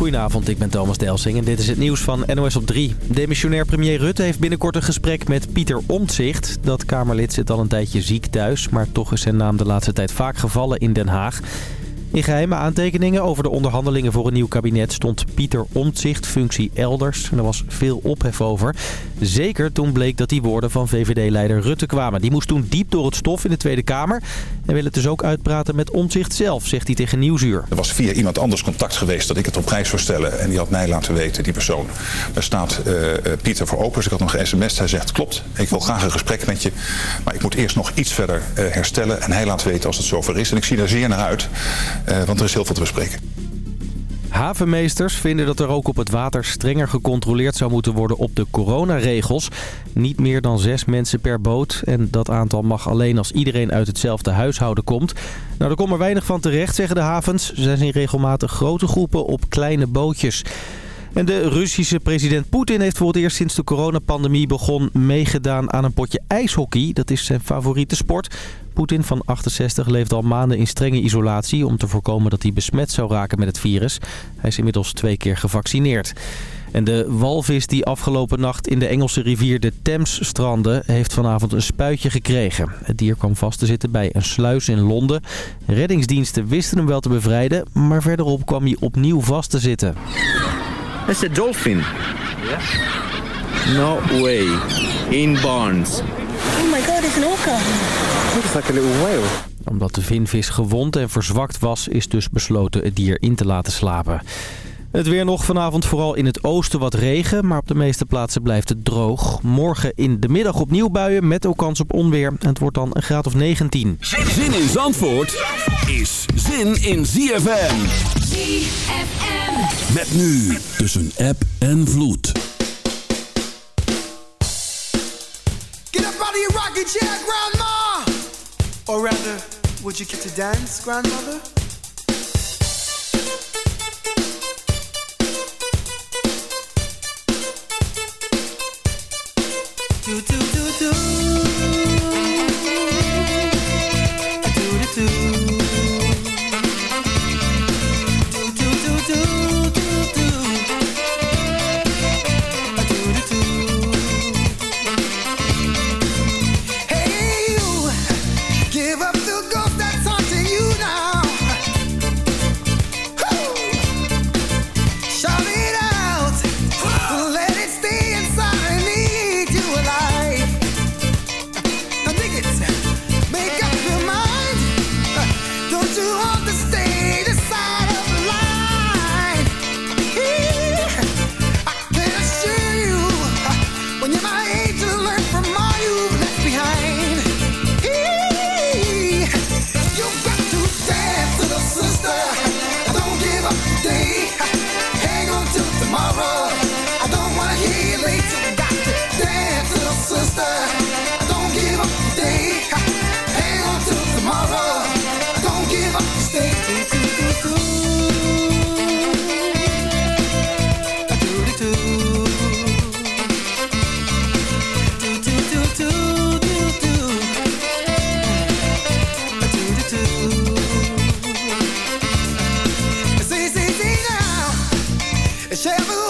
Goedenavond, ik ben Thomas Delsing en dit is het nieuws van NOS op 3. Demissionair premier Rutte heeft binnenkort een gesprek met Pieter Omtzigt. Dat Kamerlid zit al een tijdje ziek thuis, maar toch is zijn naam de laatste tijd vaak gevallen in Den Haag. In geheime aantekeningen over de onderhandelingen voor een nieuw kabinet stond Pieter Omtzigt functie elders. En er was veel ophef over. Zeker toen bleek dat die woorden van VVD-leider Rutte kwamen. Die moest toen diep door het stof in de Tweede Kamer. En wil het dus ook uitpraten met Omtzigt zelf, zegt hij tegen Nieuwsuur. Er was via iemand anders contact geweest dat ik het op prijs zou stellen. En die had mij laten weten, die persoon. Daar staat uh, Pieter voor open. Dus ik had nog ge-sms'd. Hij zegt, klopt, ik wil graag een gesprek met je. Maar ik moet eerst nog iets verder uh, herstellen. En hij laat weten als het zover is. En ik zie daar zeer naar uit. Uh, want er is heel veel te bespreken. Havenmeesters vinden dat er ook op het water strenger gecontroleerd zou moeten worden op de coronaregels. Niet meer dan zes mensen per boot en dat aantal mag alleen als iedereen uit hetzelfde huishouden komt. Nou, er komt er weinig van terecht, zeggen de havens. Ze zijn regelmatig grote groepen op kleine bootjes. En de Russische president Poetin heeft voor het eerst sinds de coronapandemie begon meegedaan aan een potje ijshockey. Dat is zijn favoriete sport. Poetin van 68 leeft al maanden in strenge isolatie om te voorkomen dat hij besmet zou raken met het virus. Hij is inmiddels twee keer gevaccineerd. En de walvis die afgelopen nacht in de Engelse rivier de Thames strandde... heeft vanavond een spuitje gekregen. Het dier kwam vast te zitten bij een sluis in Londen. Reddingsdiensten wisten hem wel te bevrijden... maar verderop kwam hij opnieuw vast te zitten. That's a dolphin. Yes. No way. In Barnes. Oh my god, it's an orca. Omdat de vinvis gewond en verzwakt was, is dus besloten het dier in te laten slapen. Het weer nog vanavond vooral in het oosten wat regen, maar op de meeste plaatsen blijft het droog. Morgen in de middag opnieuw buien met ook kans op onweer. En het wordt dan een graad of 19. Zin in Zandvoort is zin in ZFM. ZFM. Met nu tussen app en vloed. Get up out of your rocking chair, grandma! Or rather, would you get to dance, grandmother? Do, do, Shall we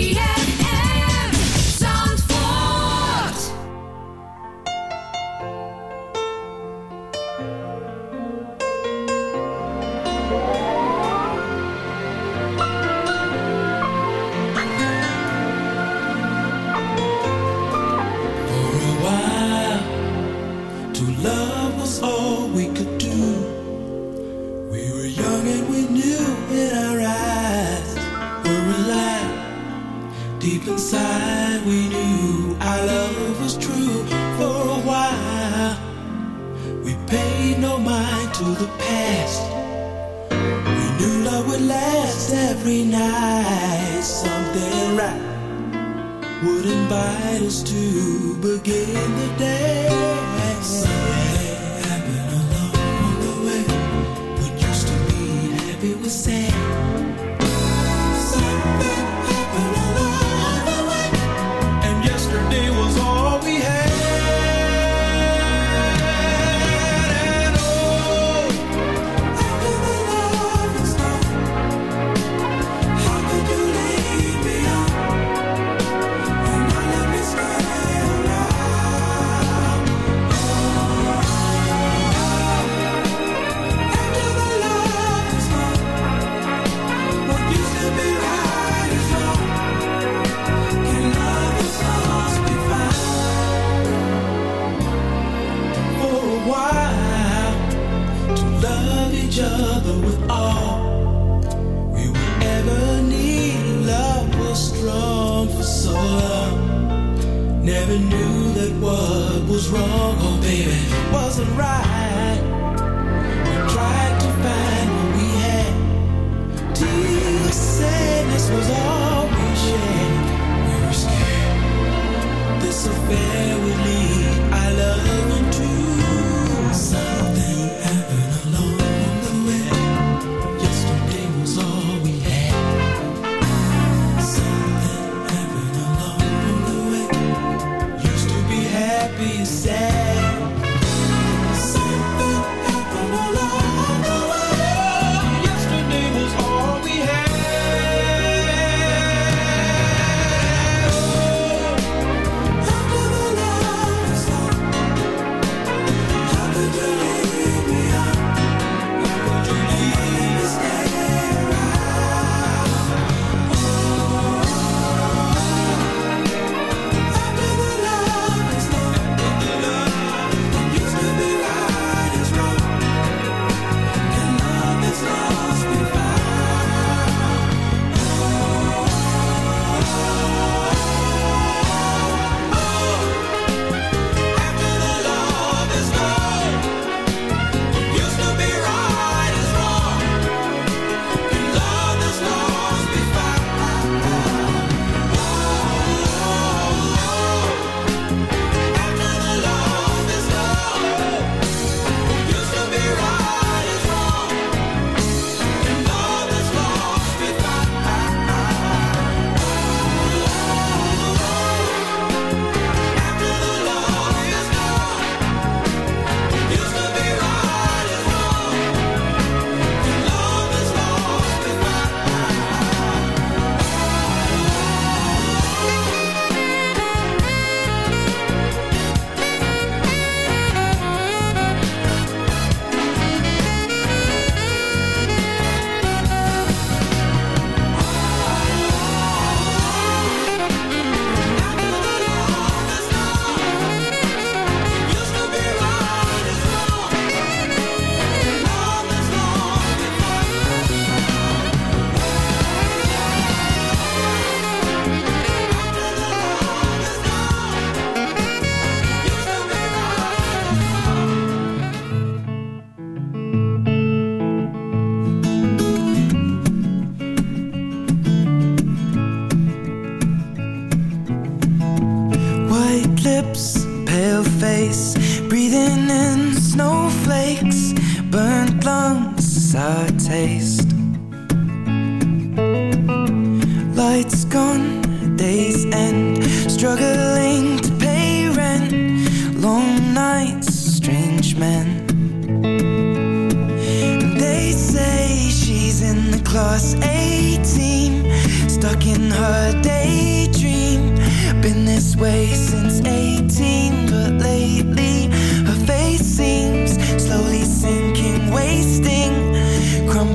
sad taste. Lights gone, days end, struggling to pay rent, long nights, strange men. They say she's in the class A team, stuck in her daydream. Been this way since 18, but lately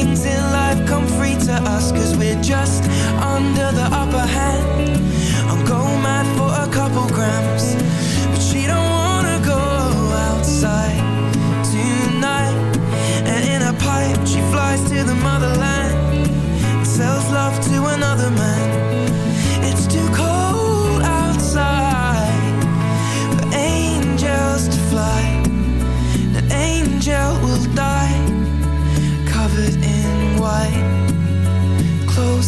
Things in life come free to us, cause we're just under the upper hand. I'm go mad for a couple grams, but she don't wanna go outside tonight. And in a pipe, she flies to the motherland, and sells love to another man.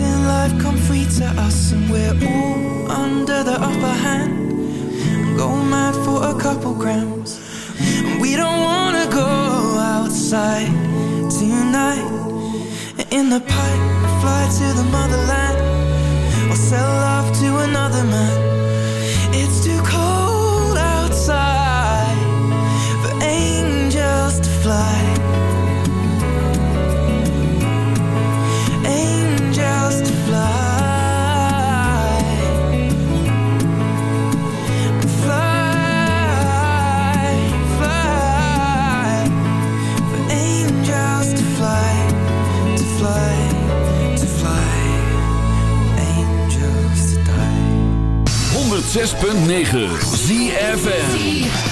in life come free to us, and we're all under the upper hand. Go mad for a couple grams. We don't wanna go outside tonight. In the pipe, fly to the motherland sell love to another man. 106.9 ZFN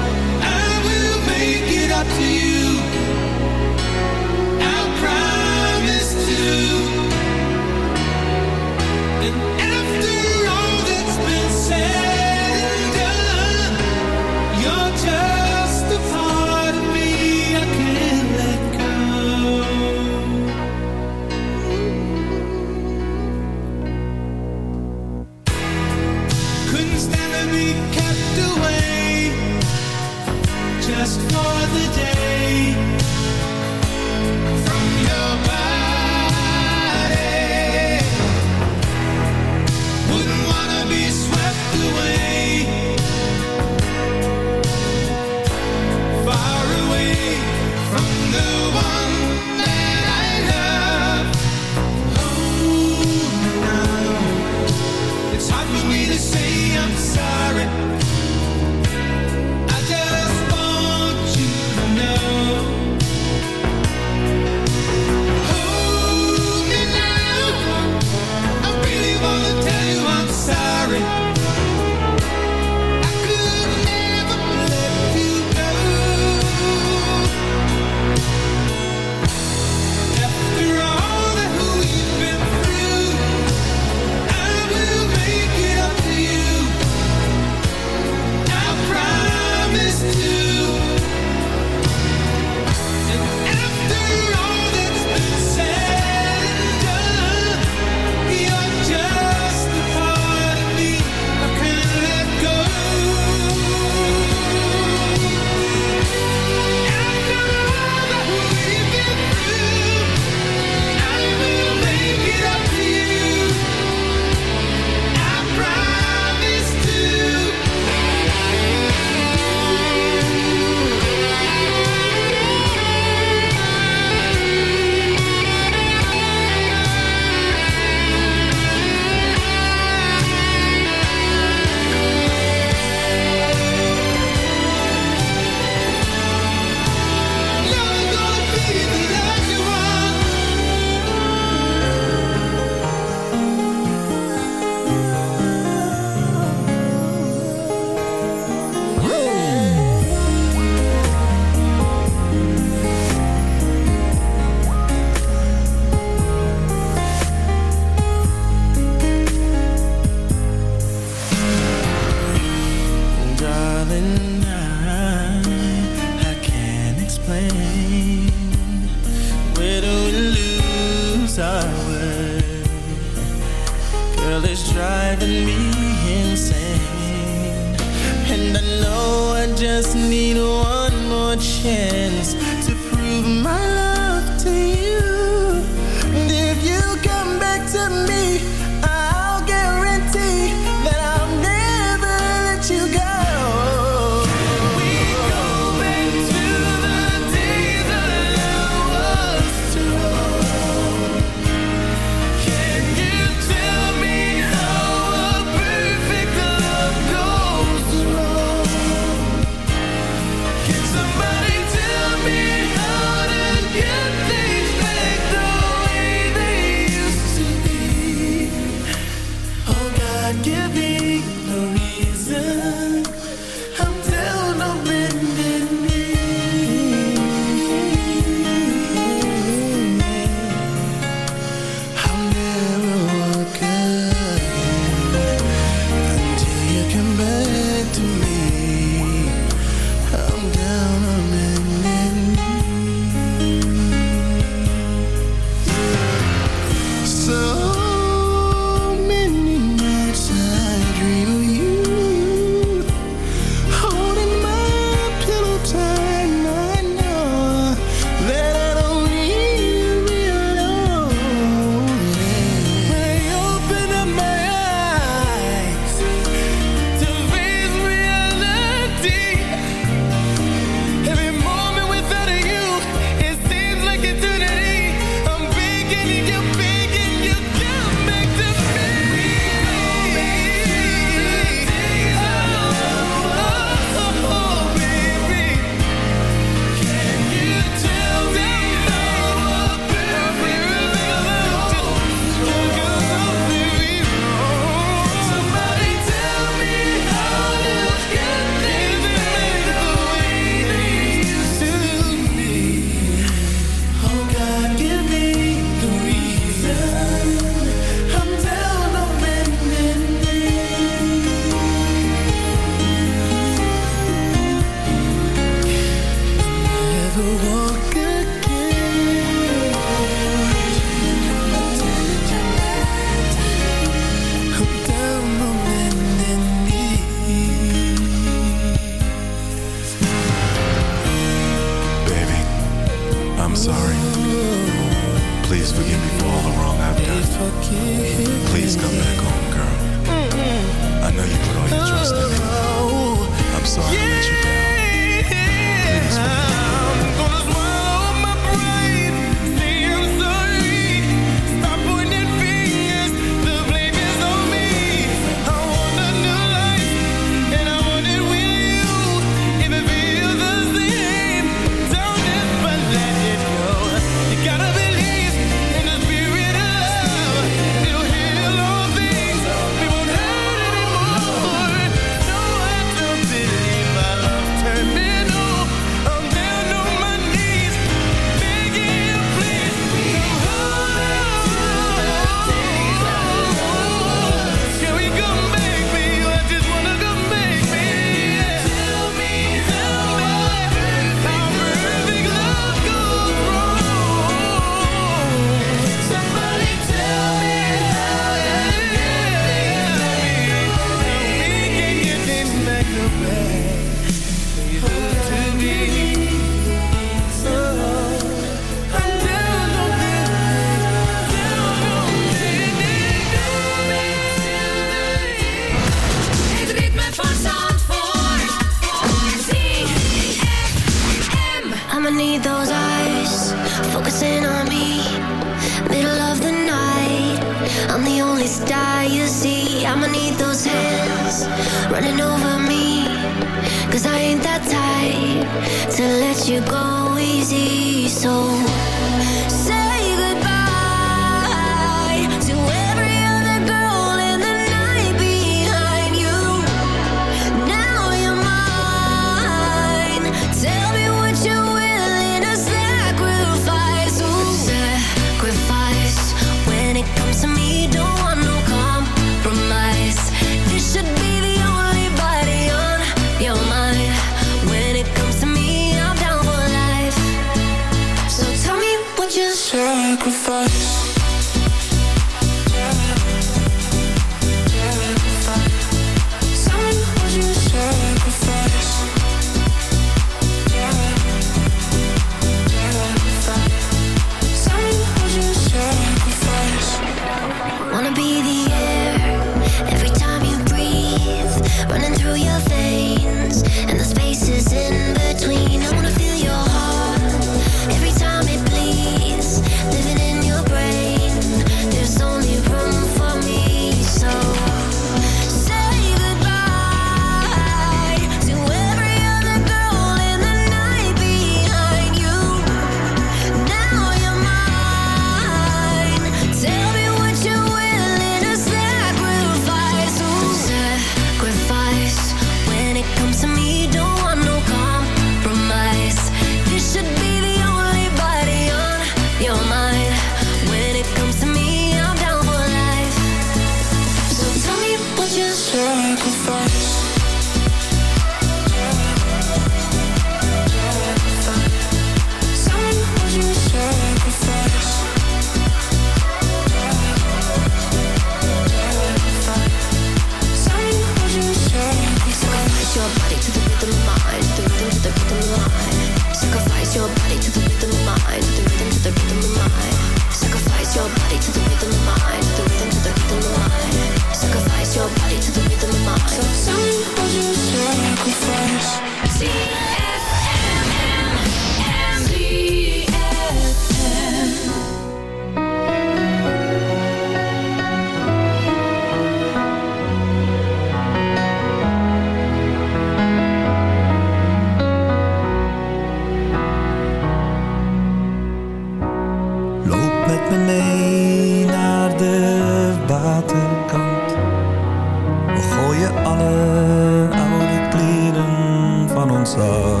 alle oude kleren van ons af.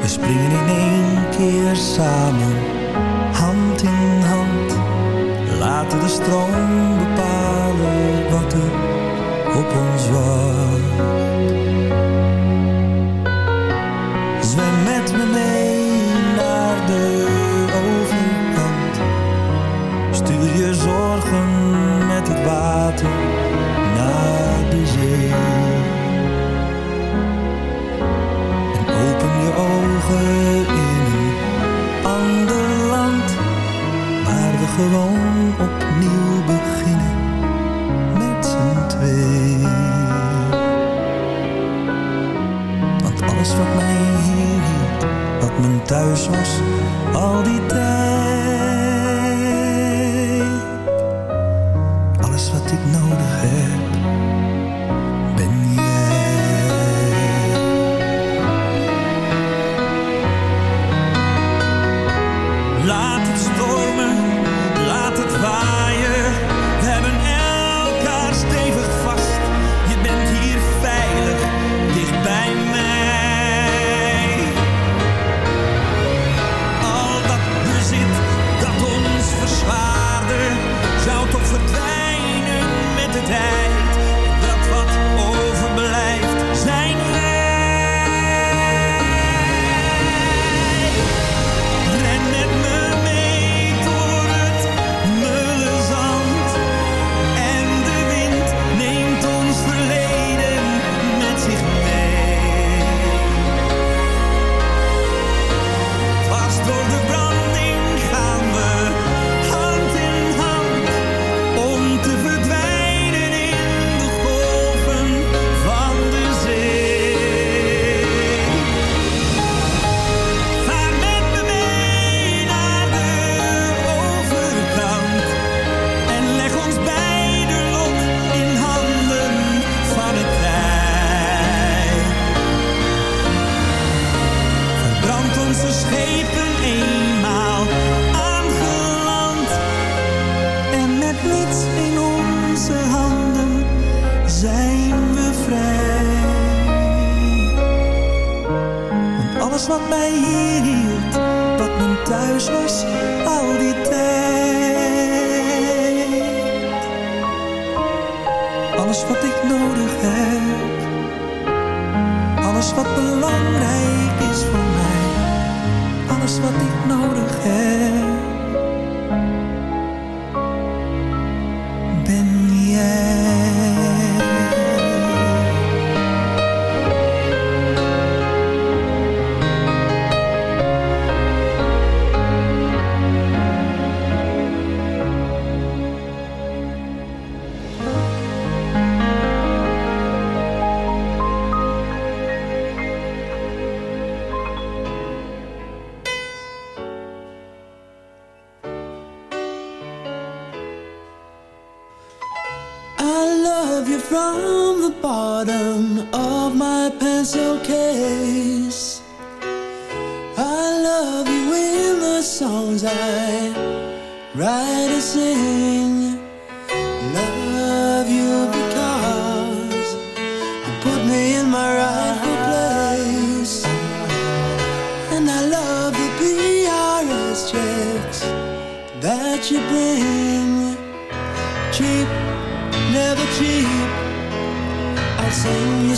We springen in één keer samen, hand in hand, laten de stroom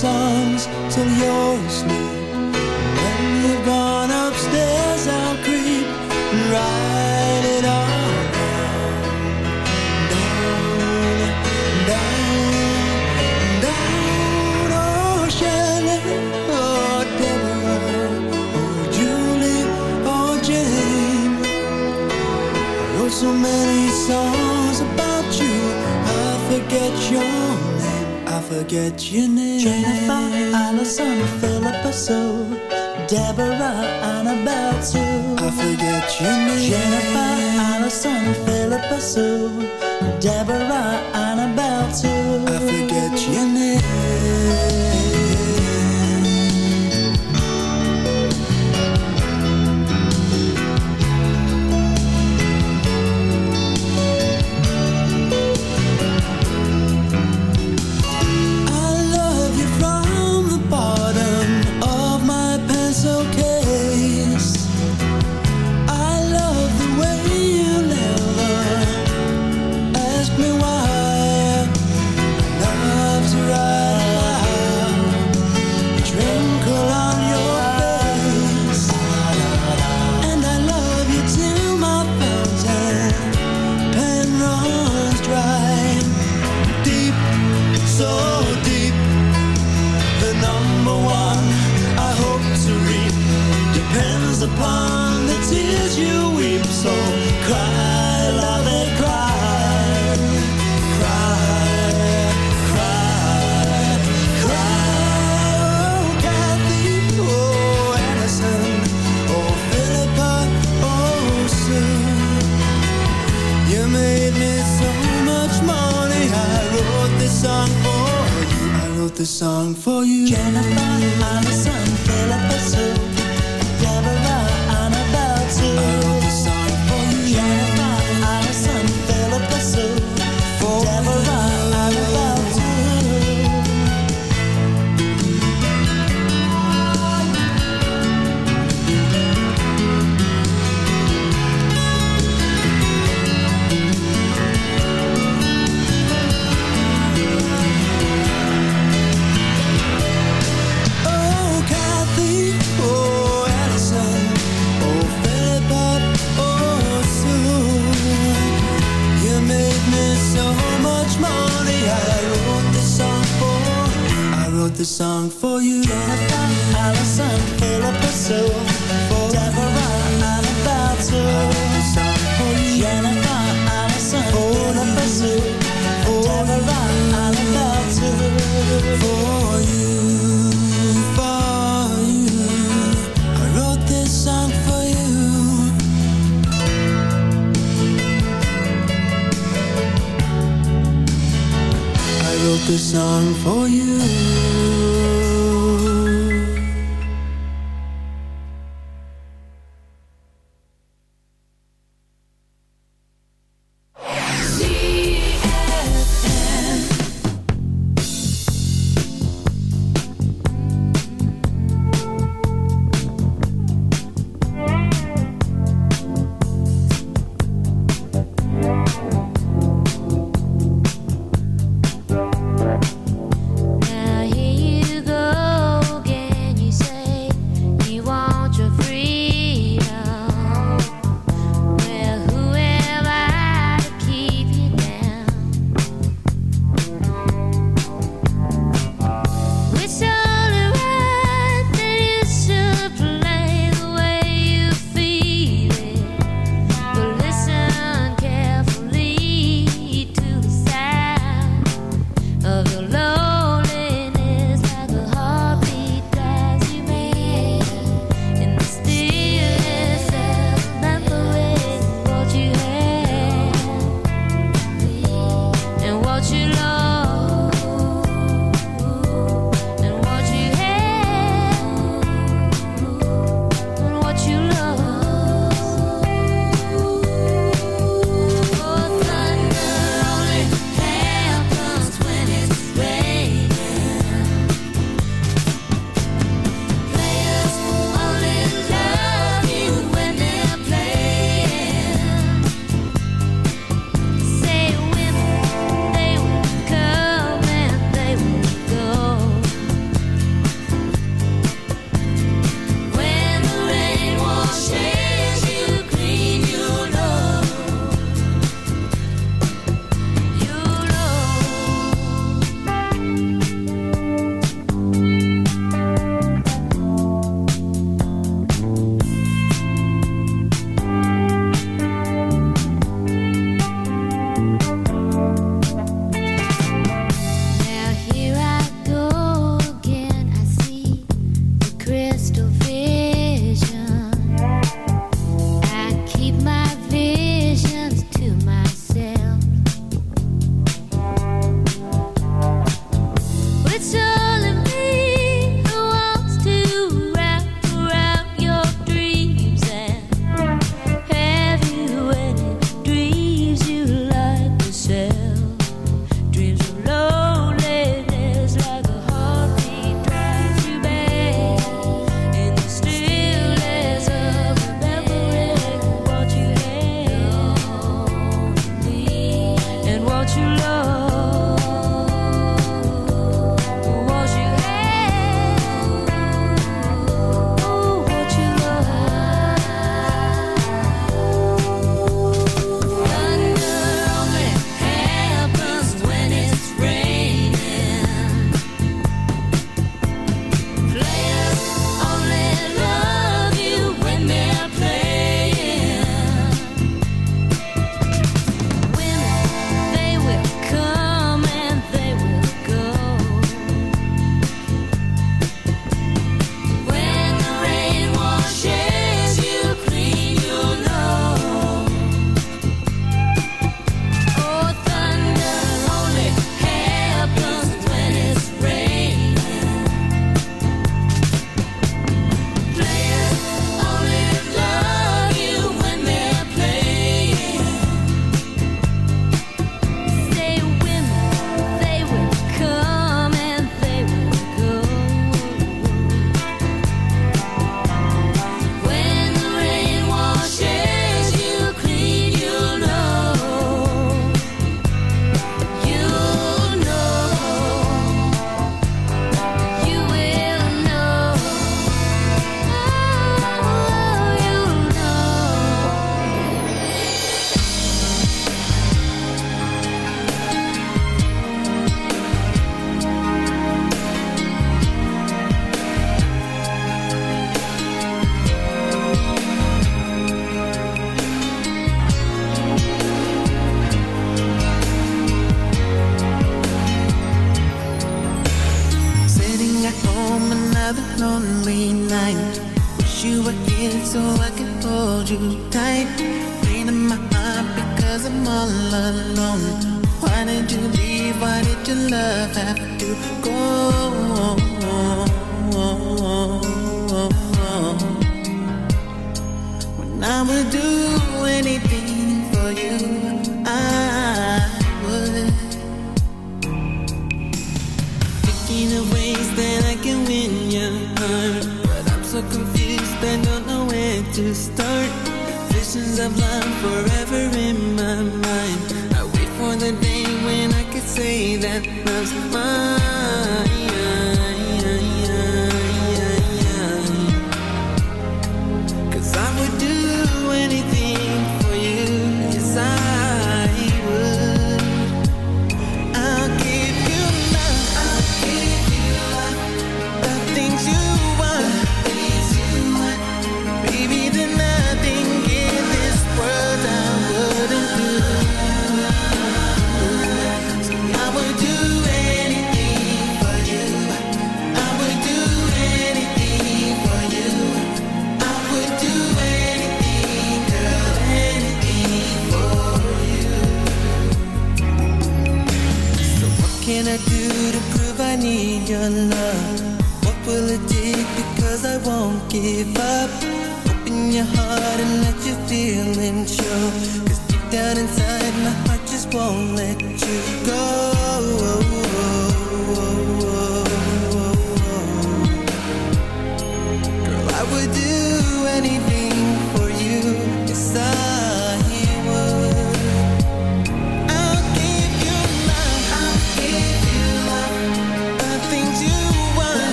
songs till yours forget your name. Jennifer, Allison, Philippa Sue, Deborah, Annabelle Sue. I forget your name. Jennifer, Allison, Philippa Sue, Deborah, Annabelle Sue. I forget your name. Depends upon the tears you weep. So cry, love it, cry, cry, cry, cry. Oh, Kathy, oh, Allison, oh, Philippa, oh, Sue. You made me so much money. I wrote this song for you. I wrote this song for you. Jennifer, Allison, Philippa Sue, for this song for you. Allison, Deborah, Annabelle Sue. Jennifer, Philippa Sue, Deborah. For you, for you. I wrote this song for you. I wrote this song for you.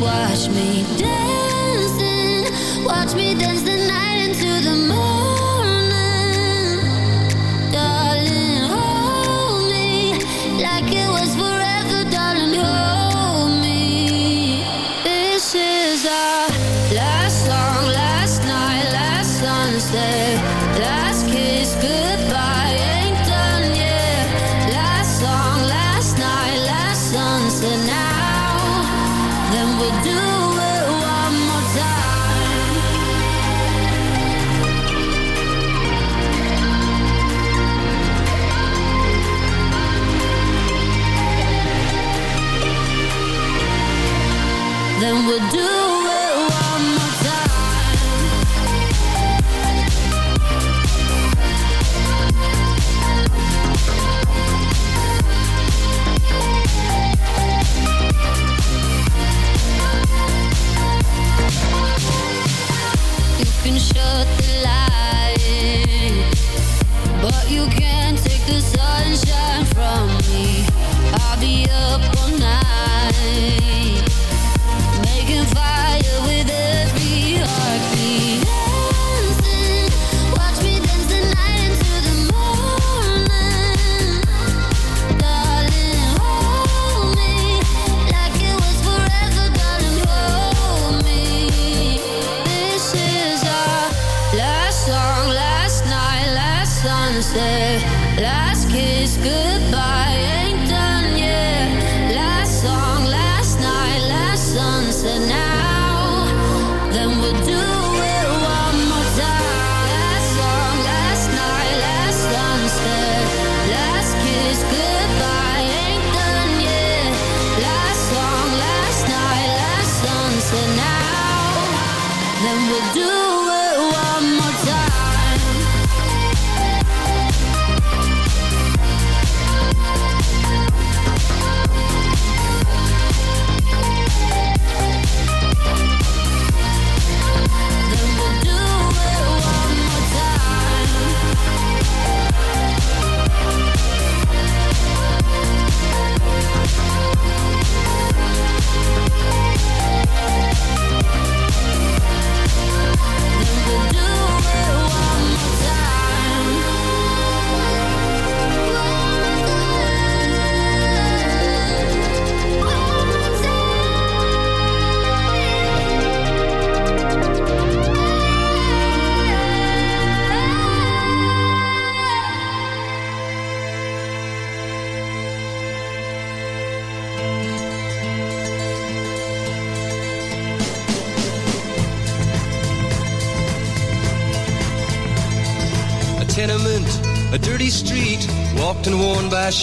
Watch me dancing, watch me dance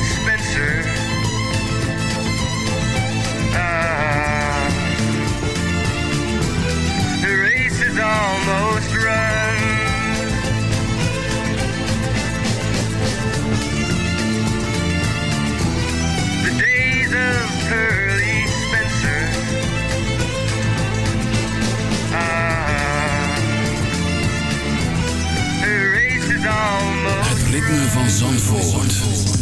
Spencer. Ah, the race is almost run. The days of Pearly Spencer. Ah, the race is almost Het ritme van Zandvoort.